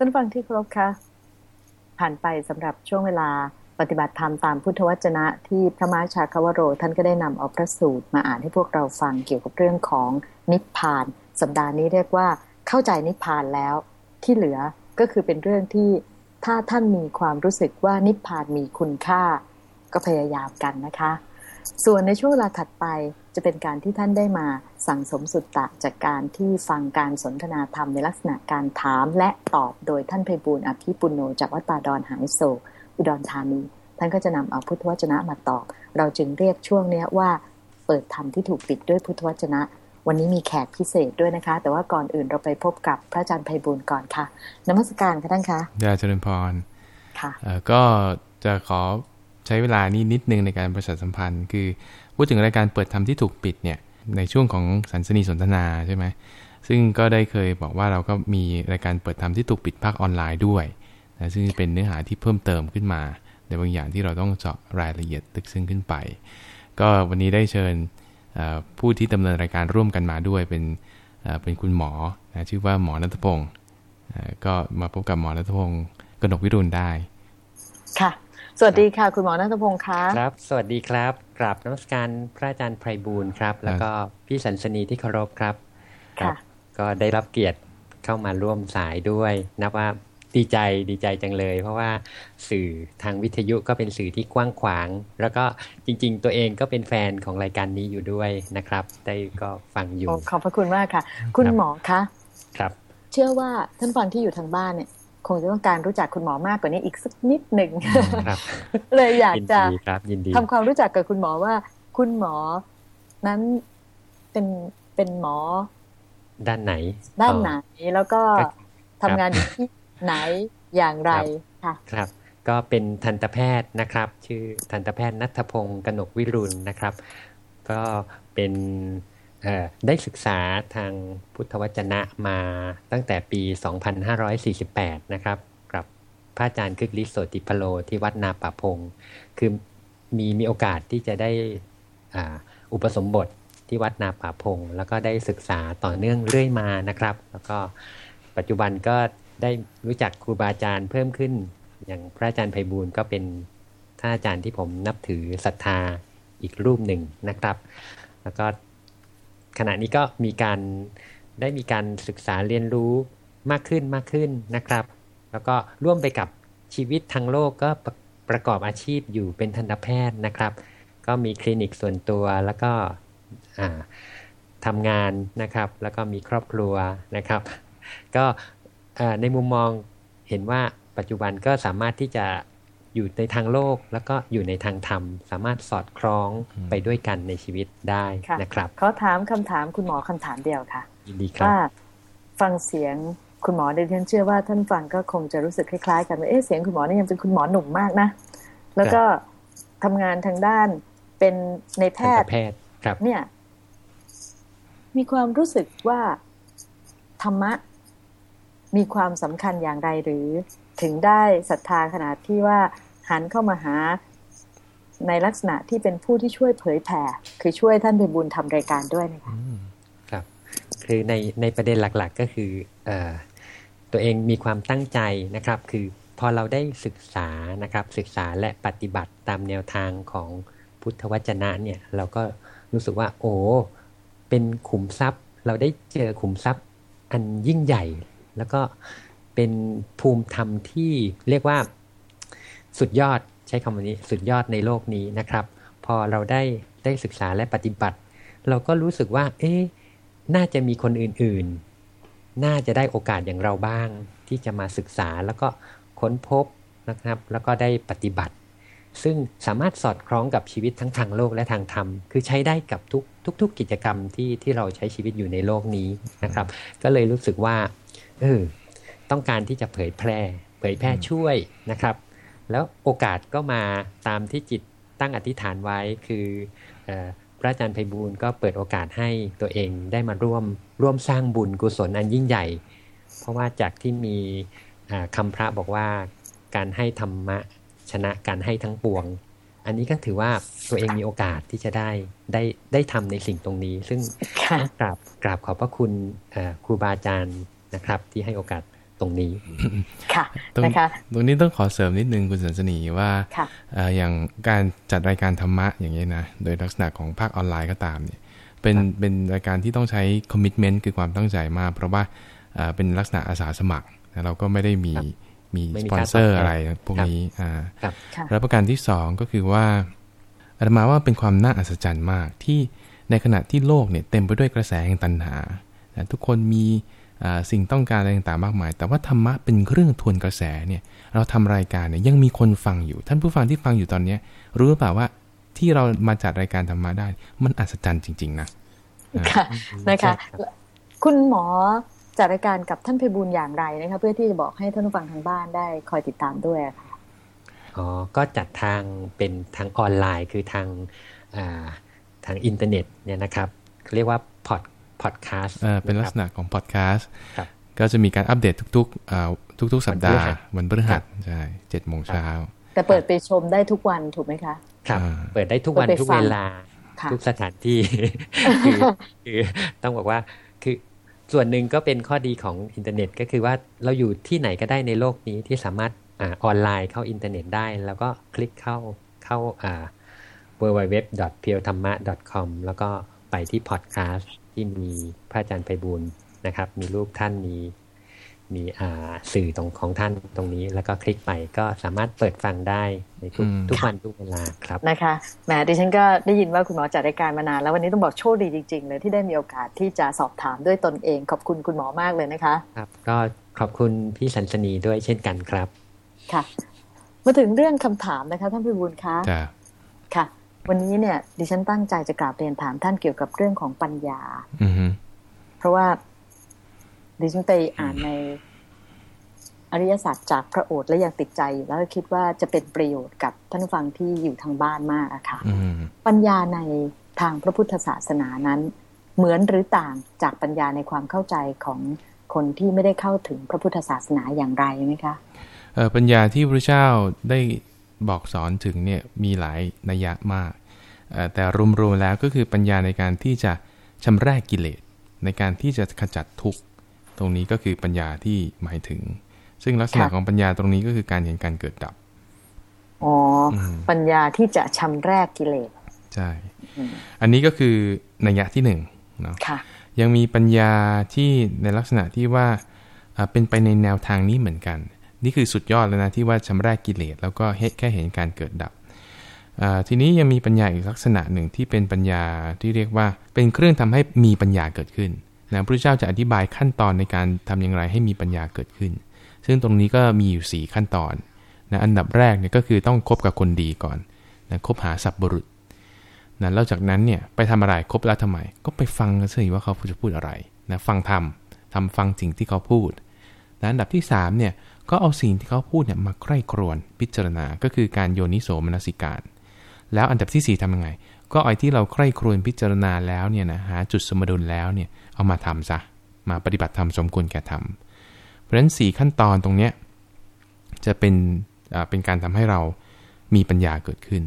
ท่านฟังที่เคารพคะผ่านไปสำหรับช่วงเวลาปฏิบัติธรรมตามพุทธวจนะ ที่พระมาชาคาวโร ท่านก็ได้นำเอาพระสูตรมาอ่านให้พวกเราฟังเกี่ยวกับเรื่องของนิพพาน สัปดาห์นี้เรียกว่าเข้าใจนิพพานแล้ว ที่เหลือก็คือเป็นเรื่องที่ถ้าท่านมีความรู้สึกว่านิพพานมีคุณค่า ก็พยายามกันนะคะ ส่วนในช่วงเวลาถัดไปจะเป็นการที่ท่านได้มาสั่งสมสุตตะจากการที่ฟังการสนทนาธรรมในลักษณะการถามและตอบโดยท่านไพบูลอภิปุโนจากวัดป่าดอนหายโศกอุดรธานี ท่านก็จะนำเอาพุทธวจนะมาตอบ เราจึงเรียกช่วงนี้ว่าเปิดธรรมที่ถูกปิดด้วยพุทธวจนะ วันนี้มีแขกพิเศษด้วยนะคะ แต่ว่าก่อนอื่นเราไปพบกับพระอาจารย์ไพบูลก่อนค่ะนมัสการค่ะท่านคะยาเจริญพรค่ะก็จะขอ ใช้เวลานี้นิดนึงในการประชาสัมพันธ์ คือพูดถึงรายการเปิดธรรมที่ถูกปิดเนี่ยในช่วงของสันสนีสนทนาใช่ไหมซึ่งก็ได้เคยบอกว่าเราก็มีรายการเปิดธรรมที่ถูกปิดภาคออนไลน์ด้วยนะซึ่งเป็นเนื้อหาที่เพิ่มเติมขึ้นมา ในบางอย่างที่เราต้องเจาะรายละเอียดลึกซึ้งขึ้นไป ก็วันนี้ได้เชิญผู้ที่ดำเนินรายการร่วมกันมาด้วยเป็นเป็นคุณหมอนะชื่อว่าหมอนัทพงศ์ก็มาพบกับหมอนัทพงศ์กนกวิรุณได้ ค่ะ สวัสดีค่ะ คุณหมอนัทพงศ์คะครับ สวัสดีครับกราบนมัสการพระอาจารย์ไพบูลครับ แล้วก็พี่สันสนีที่เคารพครับครับ ก็ได้รับเกียรติเข้ามาร่วมสายด้วย นับว่าดีใจดีใจจังเลย เพราะว่าสื่อทางวิทยุก็เป็นสื่อที่กว้างขวาง แล้วก็จริง ๆ ตัวเองก็เป็นแฟนของรายการนี้อยู่ด้วยนะครับ ได้ก็ฟังอยู่ขอบพระคุณมากค่ะ คุณหมอคะครับ เชื่อว่าท่านฟังที่อยู่ทางบ้านเนี่ย คงจะต้องการรู้จักคุณหมอมากกว่านี้อีกสักนิดหนึ่งเลยอยากจะทำความรู้จักกับคุณหมอว่า คุณหมอนั้นเป็นเป็นหมอ ด้านไหน ด้านไหนแล้วก็ทำงานอยู่ที่ไหนอย่างไรค่ะครับก็เป็นทันตแพทย์นะครับ ชื่อทันตแพทย์นัทพงศ์กนกวิรุณนะครับ ก็เป็น ได้ศึกษาทางพุทธวจนะมาตั้งแต่ปี 2548 นะครับกับพระอาจารย์คึกฤทธิ์โสติพโลที่วัดนาป่าพง คือมีมีโอกาสที่จะได้อุปสมบทที่วัดนาป่าพง แล้วก็ได้ศึกษาต่อเนื่องเรื่อยมานะครับ แล้วก็ปัจจุบันก็ได้รู้จักครูบาอาจารย์เพิ่มขึ้น อย่างพระอาจารย์ไพบูลก็เป็นท่านอาจารย์ที่ผมนับถือศรัทธาอีกรูปหนึ่งนะครับ แล้วก็ ขณะนี้ก็มีการได้มีการศึกษาเรียนรู้มากขึ้นมากขึ้นนะครับ แล้วก็ร่วมไปกับชีวิตทางโลกก็ประประกอบอาชีพอยู่เป็นทันตแพทย์นะครับ ก็มีคลินิกส่วนตัวแล้วก็ทำงานนะครับ แล้วก็มีครอบครัวนะครับ ก็ในมุมมองเห็นว่าปัจจุบันก็สามารถที่จะ อยู่ในทางโลกแล้วก็อยู่ในทางธรรม สามารถสอดคล้องไปด้วยกันในชีวิตได้นะครับเขาถามคำถามคุณหมอคำถามเดียวค่ะยินดีครับว่าฟังเสียงคุณหมอดิฉันเชื่อว่าท่านฟังก็คงจะรู้สึกคล้ายๆ กันว่าเอ๊ะเสียงคุณหมอนี่ยังเป็นคุณหมอหนุ่มมากนะ แล้วก็ทำงานทางด้านเป็นในแพทย์แพทย์ครับเนี่ย มีความรู้สึกว่าธรรมะมีความสำคัญอย่างไรหรือถึงได้ศรัทธาขนาดที่ว่า หันเข้ามาหาในลักษณะที่เป็นผู้ที่ช่วยเผยแผ่ คือช่วยท่านไปบุญทำรายการด้วยนะคะครับ คือในในประเด็นหลักๆก็คืออตัวเองมีความตั้งใจนะครับ คือพอเราได้ศึกษานะครับ ศึกษาและปฏิบัติตามแนวทางของพุทธวจนะเนี่ย เราก็รู้สึกว่า โอ้เป็นขุมทรัพย์ เราได้เจอขุมทรัพย์อันยิ่งใหญ่ แล้วก็เป็นภูมิธรรมที่เรียกว่า สุดยอดใช้คำนี้สุดยอดในโลกนี้นะครับ พอเราได้ได้ศึกษาและปฏิบัติ เราก็รู้สึกว่า เอ๊น่าจะมีคนอื่นๆ น่าจะได้โอกาสอย่างเราบ้าง ที่จะมาศึกษาแล้วก็ค้นพบนะครับ แล้วก็ได้ปฏิบัติ ซึ่งสามารถสอดคล้องกับชีวิตทั้งทางโลกและทางธรรม คือใช้ได้กับทุกทุกๆกิจกรรมที่ที่เราใช้ชีวิตอยู่ในโลกนี้นะครับ ก็เลยรู้สึกว่าเออต้องการที่จะเผยแพร่ เผยแพร่ช่วยนะครับ แล้วโอกาสก็มาตามที่จิตตั้งอธิษฐานไว้คือพระอาจารย์ไพบูลก็เปิดโอกาสให้ตัวเองได้มาร่วมร่วมสร้างบุญกุศลอันยิ่งใหญ่ เพราะว่าจากที่มีคำพระบอกว่าการให้ธรรมะชนะการให้ทั้งปวง อันนี้ก็ถือว่าตัวเองมีโอกาสที่จะได้ได้ได้ทำในสิ่งตรงนี้ ซึ่งกราบกราบขอบพระคุณครูบาอาจารย์นะครับ ที่ให้โอกาส ตรงนี้ ค่ะนะคะตรงนี้ต้องขอเสริมนิดนึงคุณสันสนีว่าอย่างการจัดรายการธรรมะอย่างนี้นะ โดยลักษณะของภาคออนไลน์ก็ตามเนี่ยเป็นเป็นรายการที่ต้องใช้คอมมิชเมนต์คือความตั้งใจมาก เพราะว่าเป็นลักษณะอาสาสมัครเราก็ไม่ได้มีมีสปอนเซอร์อะไรพวกนี้อ่าแล้วประการที่สองก็คือว่าอาตมาว่าเป็นความน่าอัศจรรย์มากที่ในขณะที่โลกเนี่ยเต็มไปด้วยกระแสแห่งตัณหา ทุกคนมี สิ่งต้องการอะไรต่างๆมากมาย แต่ว่าธรรมะเป็นเรื่องทวนกระแสเนี่ยเราทำรายการเนี่ยยังมีคนฟังอยู่ ท่านผู้ฟังที่ฟังอยู่ตอนเนี้รู้หรือเปล่าว่าที่เรามาจัดรายการธรรมะได้ มันอัศจรรย์จริง ๆ นะค่ะนะคะ คุณหมอจัดรายการกับท่านเพบูลอย่างไรนะคะเพื่อที่จะบอกให้ท่านผู้ฟังทางบ้านได้คอยติดตามด้วยค่ะอ๋อก็จัดทางเป็นทางออนไลน์คือทางทางอินเทอร์เน็ตเนี่ยนะครับเรียกว่าพอด พอดแคสต์เป็นลักษณะของพอดแคสต์ก็จะมีการอัปเดตทุกๆทุก ๆ สัปดาห์วันพฤหัสใช่เจ็ดโมงเช้าแต่เปิดไปชมได้ทุกวันถูกไหมคะครับเปิดได้ทุกวันทุกเวลาทุกสถานที่คือคือต้องบอกว่าคือส่วนหนึ่งก็เป็นข้อดีของอินเทอร์เน็ต ก็คือว่าเราอยู่ที่ไหนก็ได้ในโลกนี้ที่สามารถออนไลน์เข้าอินเทอร์เน็ตได้ แล้วก็คลิกเข้าเข้า w w w p i e w t h a m m a c o m แล้วก็ไปที่พอดแคสต์ ที่มีพระอาจารย์ไพบูลนะครับ มีรูปท่านมีมีชื่อตรงของท่านตรงนี้ แล้วก็คลิกไปก็สามารถเปิดฟังได้ในทุกทุกวันทุกเวลาครับนะคะแหมดิฉันก็ได้ยินว่าคุณหมอจัดรายการมานานแล้ววันนี้ต้องบอกโชคดีจริง ๆ เลยที่ได้มีโอกาสที่จะสอบถามด้วยตนเอง ขอบคุณคุณหมอมากเลยนะคะ ครับก็ขอบคุณพี่สันสนีด้วยเช่นกันครับค่ะ มาถึงเรื่องคำถามนะคะท่านพิบูลคะค่ะ วันนี้เนี่ย ดิฉันตั้งใจจะกราบเรียนถามท่านเกี่ยวกับเรื่องของปัญญาเพราะว่าดิฉันไปอ่านในอริยสัจจากพระโอษฐ์และยังติดใจอยู่แล้วคิดว่าจะเป็นประโยชน์กับท่านฟังที่อยู่ทางบ้านมากอะค่ะปัญญาในทางพระพุทธศาสนานั้น เหมือนหรือต่างจากปัญญาในความเข้าใจของคนที่ไม่ได้เข้าถึงพระพุทธศาสนาอย่างไรไหมคะปัญญาที่พระเจ้าได้ บอกสอนถึงเนี่ยมีหลายนัยยะมาก แต่รวมๆแล้วก็คือปัญญาในการที่จะชำระกิเลส ในการที่จะขจัดทุกข์ตรงนี้ก็คือปัญญาที่หมายถึง ซึ่งลักษณะของปัญญาตรงนี้ก็คือการเห็นการเกิดดับอ๋อปัญญาที่จะชำแรกกิเลสใช่อันนี้ก็คือนัยยะที่หนึ่งเนาะยังมีปัญญาที่ในลักษณะที่ว่าเป็นไปในแนวทางนี้เหมือนกัน นี่คือสุดยอดแล้วนะที่ว่าชำระกกิเลสแล้วก็แค่เห็นการเกิดดับทีนี้ยังมีปัญญาอีกลักษณะหนึ่งที่เป็นปัญญาที่เรียกว่าเป็นเครื่องทำให้มีปัญญาเกิดขึ้นนะพระเจ้าจะอธิบายขั้นตอนในการทำอย่างไรให้มีปัญญาเกิดขึ้น ซึ่งตรงนี้ก็มีอยู่ 4 ขั้นตอนนะอันดับแรกเนี่ยก็คือต้องคบกับคนดีก่อนนะคบหาสัพบรุษนะแล้วจากนั้นเนี่ยไปทำอะไรคบแล้วทำไม ก็ไปฟังกันสิว่าเขาจะพูดอะไรนะฟังทำทำฟังสิ่งที่เขาพูดนะอันดับที่3เนี่ย ก็เอาสิ่งที่เขาพูดเนี่ยมาใคร่ครวญพิจารณา ก็คือการโยนิโสมนสิการ แล้วอันดับที่ 4ทำยังไง ก็ไอ้ที่เราใคร่ครวญพิจารณาแล้วเนี่ยนะหาจุดสมดุลแล้วเนี่ยเอามาทำซะ มาปฏิบัติธรรมสมควรแก่ทำเพราะฉะนั้นสี่ขั้นตอนตรงเนี้ยจะเป็นเป็นการทำให้เรามีปัญญาเกิดขึ้น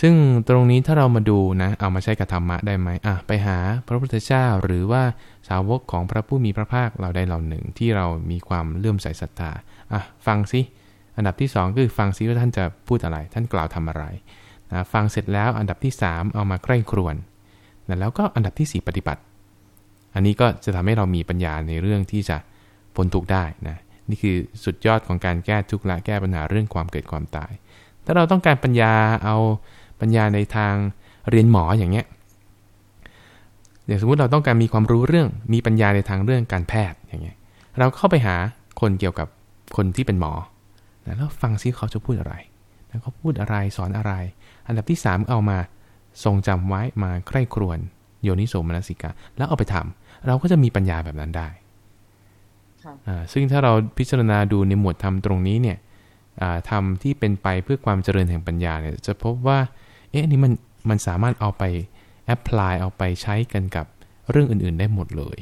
ซึ่งตรงนี้ถ้าเรามาดูนะ เอามาใช้กับธรรมะได้ไหมอะไปหาพระพุทธเจ้าหรือว่าสาวกของพระผู้มีพระภาคเราได้เหล่าหนึ่งที่เรามีความเลื่อมใสศรัทธาอะฟังสิอันดับที่ 2 คือฟังซิว่าท่านจะพูดอะไร ท่านกล่าวทำอะไรนะฟังเสร็จแล้วอันดับที่ 3 เอามาใกล้ครวนนะแล้วก็อันดับที่ 4 ปฏิบัติ อันนี้ก็จะทำให้เรามีปัญญาในเรื่องที่จะพ้นทุกข์ได้นะนี่คือสุดยอดของการแก้ทุกข์ละแก้ปัญหาเรื่องความเกิดความตาย ถ้าเราต้องการปัญญาเอา ปัญญาในทางเรียนหมออย่างเงี้ยอย่างสมมุติเราต้องการมีความรู้เรื่องมีปัญญาในทางเรื่องการแพทย์อย่างเงี้ยเราเข้าไปหาคนเกี่ยวกับคนที่เป็นหมอแล้วฟังซิเขาจะพูดอะไรเขาพูดอะไรสอนอะไร อันดับที่ 3 เอามาทรงจำไว้มาใคร่ครวญโยนิโสมนสิกาแล้วเอาไปทำเราก็จะมีปัญญาแบบนั้นได้ซึ่งถ้าเราพิจารณาดูในหมวดธรรมตรงนี้เนี่ยธรรมที่เป็นไปเพื่อความเจริญแห่งปัญญาเนี่ยจะพบว่าเอ๊ะนี่มันมันสามารถเอาไปแอพพลายเอาไปใช้กันกับเรื่องอื่น ๆ ได้หมดเลย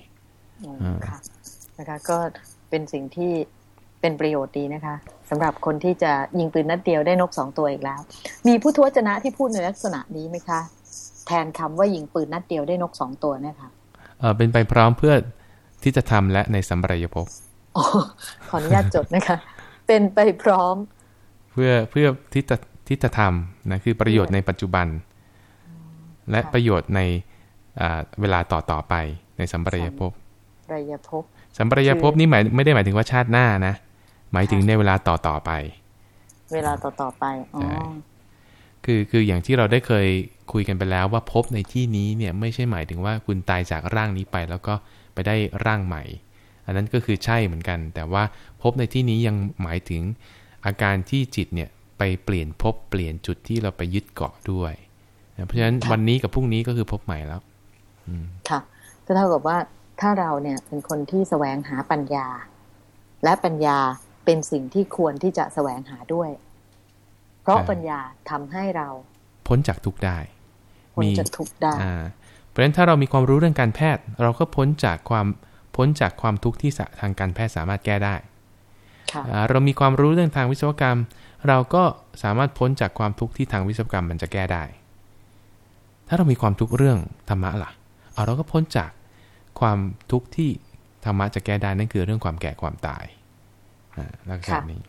ค่ะนะคะก็เป็นสิ่งที่เป็นประโยชน์ดีนะคะสำหรับคนที่จะยิงปืนนัดเดียวได้นกสองตัวอีกแล้ว มีผู้ทวจนะที่พูดในลักษณะนี้ไหมคะ แทนคำว่ายิงปืนนัดเดียวได้นกสองตัวเนี่ยค่ะเออเป็นไปพร้อมเพื่อที่จะทำและในสัมปรายภพอ๋อขออนุญาตจดนะคะ เป็นไปพร้อม เพื่อเพื่อทิฏฐ ทิฏฐธรรมนะคือประโยชน์ในปัจจุบัน และประโยชน์ในอ่าเวลาต่อต่อไปในสัมปรายภพระยภพสัมปรายภพนี่หมายไม่ได้หมายถึงว่าชาติหน้านะ หมายถึงในเวลาต่อต่อไป เวลาต่อต่อๆไปอ๋อใช่คือคืออย่างที่เราได้เคยคุยกันไปแล้วว่าภพในที่นี้เนี่ยไม่ใช่หมายถึงว่าคุณตายจากร่างนี้ไป แล้วก็ไปได้ร่างใหม่ อันนั้นก็คือใช่เหมือนกัน แต่ว่าภพในที่นี้ยังหมายถึงอาการที่จิตเนี่ย ไปเปลี่ยนภพเปลี่ยนจุดที่เราไปยึดเกาะด้วยนะเพราะฉะนั้นค่ะวันนี้กับพรุ่งนี้ก็คือภพใหม่แล้วค่ะก็เท่ากับว่าถ้าเราเนี่ยเป็นคนที่แสวงหาปัญญา และปัญญาเป็นสิ่งที่ควรที่จะแสวงหาด้วย เพราะใช่ปัญญาทำให้เรา พ้นจากทุกข์ได้พ้นจากทุกข์ได้อ่าเพราะฉะนั้นถ้าเรามีความรู้เรื่องการแพทย์ เราก็พ้นจากความพ้นจากความทุกข์ที่สะทางการแพทย์สามารถแก้ได้ค่ะอ่าเรามีความรู้เรื่องทางวิศวกรรม เราก็สามารถพ้นจากความทุกข์ที่ทางวิศวกรรมมันจะแก้ได้ ถ้าเรามีความทุกข์เรื่องธรรมะล่ะเอาเราก็พ้นจากความทุกข์ที่ธรรมะจะแก้ได้นั่นคือเรื่องความแก่ความตายลักษณะค่ะนี้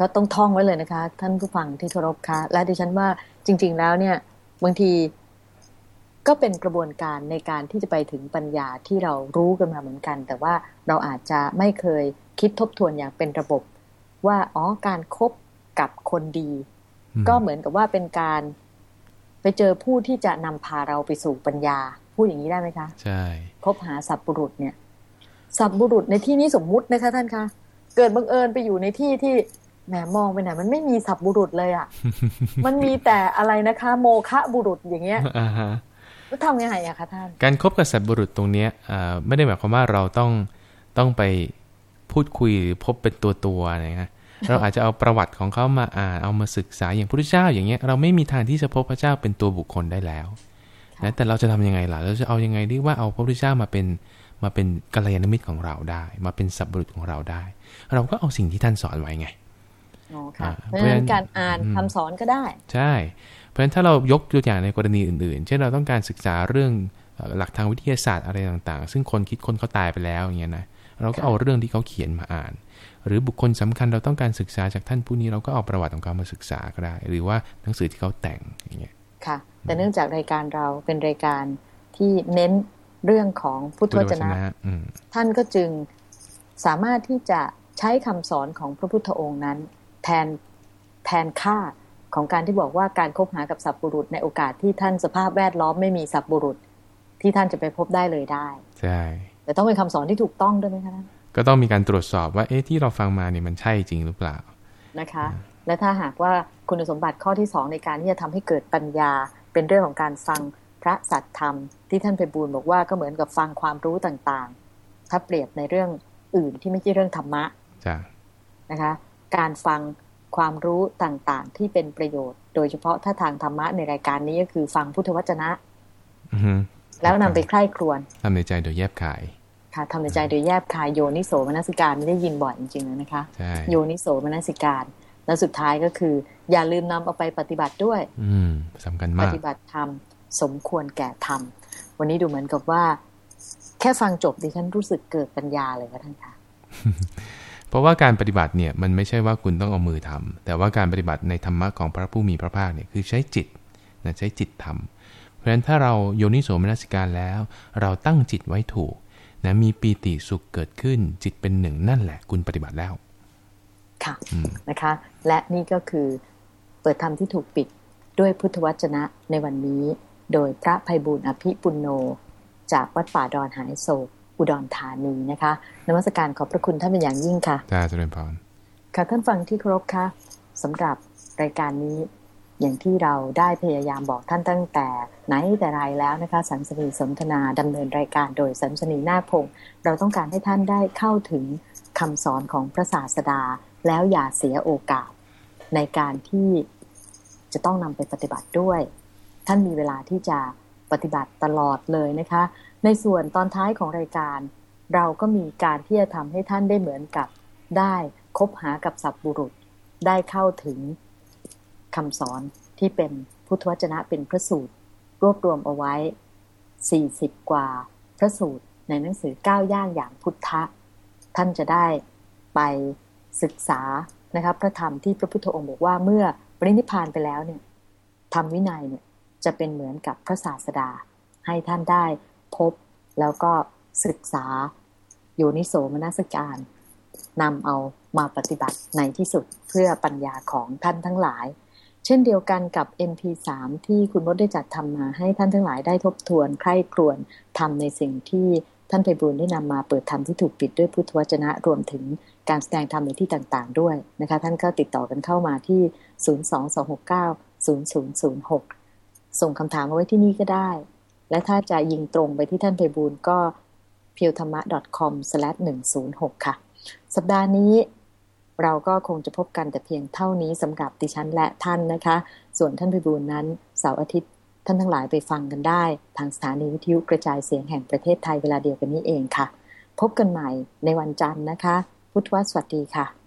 ก็ต้องท่องไว้เลยนะคะ ท่านผู้ฟังที่เคารพคะและดิฉันว่าจริง ๆ แล้วเนี่ยบางทีก็เป็นกระบวนการในการที่จะไปถึงปัญญาที่เรารู้กันมาเหมือนกัน แต่ว่าเราอาจจะไม่เคยคิดทบทวนอย่างเป็นระบบ ว่าอ๋อการคบ กับคนดีอืมก็เหมือนกับว่าเป็นการ ไปเจอผู้ที่จะนำพาเราไปสู่ปัญญา พูดอย่างนี้ได้ไหมคะใช่คบหาสัพบุรุษเนี่ยสัพบุรุษในที่นี้สมมุตินะคะ ท่านคะเกิดบังเอิญไปอยู่ในที่ที่แหมมองไปไหนมันไม่มีสัพบุรุษเลยอะ่ะ มันมีแต่อะไรนะคะ โมคะบุรุษอย่างเงี้ยอ่าฮะแล้วทำยังไงอะคะท่าน การคบกับสัตว์บุรุษตรงเนี้ยอ่าไม่ได้หมายความว่าเราต้องต้องไปพูดคุยหรือพบเป็นตัวตัวๆนะฮะ เราอาจจะเอาประวัติของเขามาอ่านเอามาศึกษาอย่างพระพุทธเจ้าอย่างเงี้ยเราไม่มีทางที่จะพบพระเจ้าเป็นตัวบุคคลได้แล้วนะแต่เราจะทำยังไงล่ะเราจะเอายังไงดีว่าเอาพระพุทธเจ้ามาเป็นมาเป็นกัลยาณมิตรของเราได้ มาเป็นสัตว์บุรุษของเราได้ เราก็เอาสิ่งที่ท่านสอนไว้ไงอ๋อค่ะอ่าเพราะฉะนั้นเพราะฉะนั้นการอ่านอืมคำสอนก็ได้ ใช่ เพราะฉะนั้นถ้าเรายกตัวอย่างในกรณีอื่นๆ เช่นเราต้องการศึกษาเรื่องเอ่อหลักทางวิทยาศาสตร์อะไรต่างๆ ซึ่งคนคิดคนเขาตายไปแล้วอย่างเงี้ยนะเราก็ค่ะเอาเรื่องที่เขาเขียนมาอ่าน หรือบุคคลสำคัญเราต้องการศึกษาจากท่านผู้นี้เราก็เอาประวัติของเขามาศึกษาก็ได้ หรือว่าหนังสือที่เขาแต่งอย่างเงี้ยค่ะ แต่เนื่องจากรายการเราเป็นรายการที่เน้นเรื่องของพุทธวจนะอืมท่านก็จึงสามารถที่จะใช้คำสอนของพระพุทธองค์นั้น แทนแทนค่าของการที่บอกว่าการคบหากับสัพบุรุษในโอกาสที่ท่านสภาพแวดล้อมไม่มีสัพบุรุษที่ท่านจะไปพบได้เลยได้ ใช่ แต่ต้องเป็นคำสอนที่ถูกต้องด้วยไหมคะท่าน ก็ต้องมีการตรวจสอบว่าเอ๊ะที่เราฟังมาเนี่ยมันใช่จริงหรือเปล่านะคะ และถ้าหากว่าคุณสมบัติข้อที่สองในการที่จะทำให้เกิดปัญญาเป็นเรื่องของการฟังพระสัตธรรม ที่ท่านไปบูลย์บอกว่าก็เหมือนกับฟังความรู้ต่างๆ ถ้าเปรียบในเรื่องอื่นที่ไม่ใช่เรื่องธรรมะจ้ะนะคะ การฟังความรู้ต่างๆ ที่เป็นประโยชน์ โดยเฉพาะถ้าทางธรรมะในรายการนี้ก็คือฟังพุทธวจนะอือฮึแล้วนำไปใคร่ครวญทำในใจโดยแยบขาย ค่ะทำในใจโดยแยบคายโยนิโสมนสิการไม่ได้ยินบ่อยจริงๆเลยนะคะใช่โยนิโสมนสิการ แล้วสุดท้ายก็คือ อย่าลืมนำเอาไปปฏิบัติด้วย อืมสำคัญปมากฏิบัติธรรมสมควรแก่ธรรมวันนี้ดูเหมือนกับว่า แค่ฟังจบดิฉันรู้สึกเกิดปัญญาเลยค่ะท่านคะเพราะว่าการปฏิบัติเนี่ยมันไม่ใช่ว่าคุณต้องเอามือทำแต่ว่าการปฏิบัติในธรรมะของพระผู้มีพระภาคเนี่ยคือใช้จิตนะใช้จิตทำเพราะฉะนั้นถ้าเราโยนิโสมนสิการแล้ว เราตั้งจิตไว้ถูก นะมีปีติสุขเกิดขึ้นจิตเป็นหนึ่งนั่นแหละคุณปฏิบัติแล้ว ค่ะอืมนะคะ และนี่ก็คือเปิดธรรมที่ถูกปิดด้วยพุทธวจนะในวันนี้ โดยพระภัยบุญอภิปุณโน จากวัดป่าดอนหายโศกอุดรธานีนะคะนมัสการขอบพระคุณท่านเป็นอย่างยิ่งค่ะจ้าเจริญพรค่ะท่านฟังที่เคารพคะสำหรับรายการนี้ อย่างที่เราได้พยายามบอกท่านตั้งแต่ไหนแต่ไรแล้วนะคะ สันสนีสนทนาดำเนินรายการโดยสันสนีนาพงศ์เราต้องการให้ท่านได้เข้าถึงคำสอนของพระศาสดา แล้วอย่าเสียโอกาส ในการที่จะต้องนำไปปฏิบัติด้วย ท่านมีเวลาที่จะปฏิบัติตลอดเลยนะคะ ในส่วนตอนท้ายของรายการ เราก็มีการที่จะทำให้ท่านได้เหมือนกับ ได้คบหากับสัพบุรุษ ได้เข้าถึง คำสอนที่เป็นพุทธวจนะเป็นพระสูตร รวบรวมเอาไว้ 40 กว่าพระสูตรในหนังสือก้าวย่างอย่างพุทธะ ท่านจะได้ไปศึกษานะครับพระธรรมที่พระพุทธองค์บอกว่าเมื่อปรินิพานไปแล้วเนี่ยธรรมวินัยเนี่ยจะเป็นเหมือนกับพระศาสดา ให้ท่านได้พบแล้วก็ศึกษาโยนิโสมนสการนำเอามาปฏิบัติในที่สุดเพื่อปัญญาของท่านทั้งหลาย เช่นเดียวกันกับ MP3 ที่คุณมดได้จัดทำมาให้ท่านทั้งหลายได้ทบทวน ใคร่ครวญทำในสิ่งที่ท่านไปบุญได้นำมาเปิดธรรมที่ถูกปิดด้วยพุทธวจนะรวมถึงการแสดงธรรมในที่ต่างๆ ด้วยนะคะ ท่านก็ติดต่อกันเข้ามาที่ 022690006 ส่งคำถามมาไว้ที่นี่ก็ได้ และถ้าจะยิงตรงไปที่ท่านไปบูลก็ p i e w t h a m m a c o m 1 0 6ค่ะ สัปดาห์นี้ เราก็คงจะพบกันแต่เพียงเท่านี้สำหรับดิฉันและท่านนะคะ ส่วนท่านพิบูลนั้นเสาร์อาทิตย์ท่านทั้งหลายไปฟังกันได้ ทางสถานีวิทยุกระจายเสียงแห่งประเทศไทยเวลาเดียวกันนี้เองค่ะ พบกันใหม่ในวันจันทร์นะคะ พุทธวสวัสดีค่ะ